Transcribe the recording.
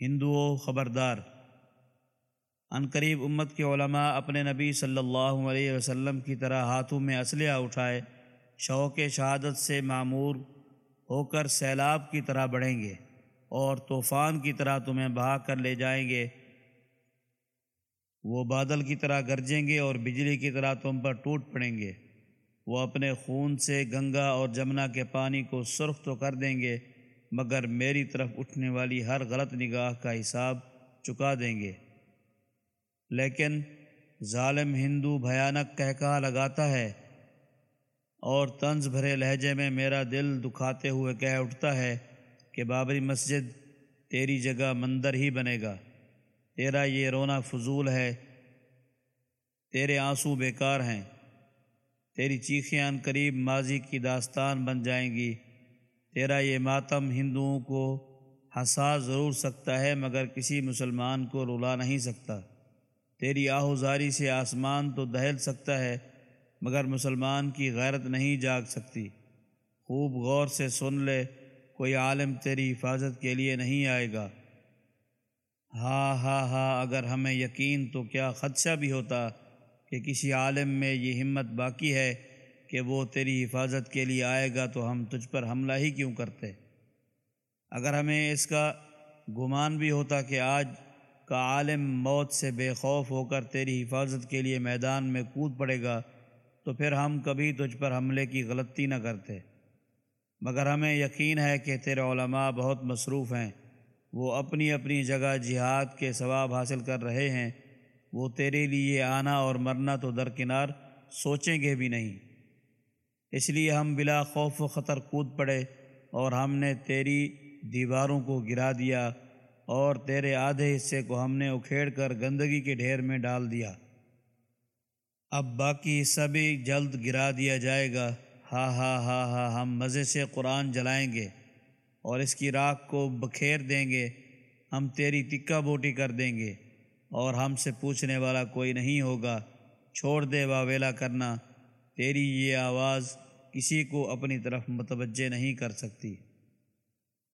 ہندوؤں خبردار۔ قریب امت کے علماء اپنے نبی صلی اللہ علیہ وسلم کی طرح ہاتھوں میں اسلحہ اٹھائے، شوق شہادت سے معمور ہو کر سیلاب کی طرح بڑھیں گے اور طوفان کی طرح تمہیں بہا کر لے جائیں گے۔ وہ بادل کی طرح گرجیں گے اور بجلی کی طرح تم پر ٹوٹ پڑیں گے۔ وہ اپنے خون سے گنگا اور جمنا کے پانی کو سرخ تو کر دیں گے مگر میری طرف اٹھنے والی ہر غلط نگاہ کا حساب چکا دیں گے۔ لیکن ظالم ہندو بھیانک کہکا لگاتا ہے اور طنز بھرے لہجے میں میرا دل دکھاتے ہوئے کہہ اٹھتا ہے کہ بابری مسجد تیری جگہ مندر ہی بنے گا۔ تیرا یہ رونا فضول ہے، تیرے آنسو بیکار ہیں، تیری چیخیں ان قریب ماضی کی داستان بن جائیں گی۔ تیرا یہ ماتم ہندوؤں کو ہنسا ضرور سکتا ہے، مگر کسی مسلمان کو رلا نہیں سکتا۔ تیری آہوزاری سے آسمان تو دہل سکتا ہے، مگر مسلمان کی غیرت نہیں جاگ سکتی۔ خوب غور سے سن لے، کوئی عالم تیری حفاظت کے لیے نہیں آئے گا۔ ہاں ہاں ہاں اگر ہمیں یقین تو کیا خدشہ بھی ہوتا کہ کسی عالم میں یہ ہمت باقی ہے۔ کہ وہ تیری حفاظت کے لیے آئے گا تو ہم تجھ پر حملہ ہی کیوں کرتے؟ اگر ہمیں اس کا گمان بھی ہوتا کہ آج کا عالم موت سے بے خوف ہو کر تیری حفاظت کے لیے میدان میں کود پڑے گا، تو پھر ہم کبھی تجھ پر حملے کی غلطی نہ کرتے۔ مگر ہمیں یقین ہے کہ تیرے علماء بہت مصروف ہیں۔ وہ اپنی اپنی جگہ جہاد کے ثواب حاصل کر رہے ہیں۔ وہ تیرے لیے آنا اور مرنا تو درکنار سوچیں گے بھی نہیں۔ اس لیے ہم بلا خوف و خطر کود پڑے اور ہم نے تیری دیواروں کو گرا دیا اور تیرے آدھے حصے کو ہم نے اکھیڑ کر گندگی کے ڈھیر میں ڈال دیا۔ اب باقی سبھی جلد گرا دیا جائے گا۔ ہاں ہاں ہاں ہاں ہم مزے سے قرآن جلائیں گے اور اس کی راکھ کو بکھیر دیں گے۔ ہم تیری تکہ بوٹی کر دیں گے اور ہم سے پوچھنے والا کوئی نہیں ہوگا۔ چھوڑ دے واویلا کرنا۔ تیری یہ آواز کسی کو اپنی طرف متوجہ نہیں کر سکتی۔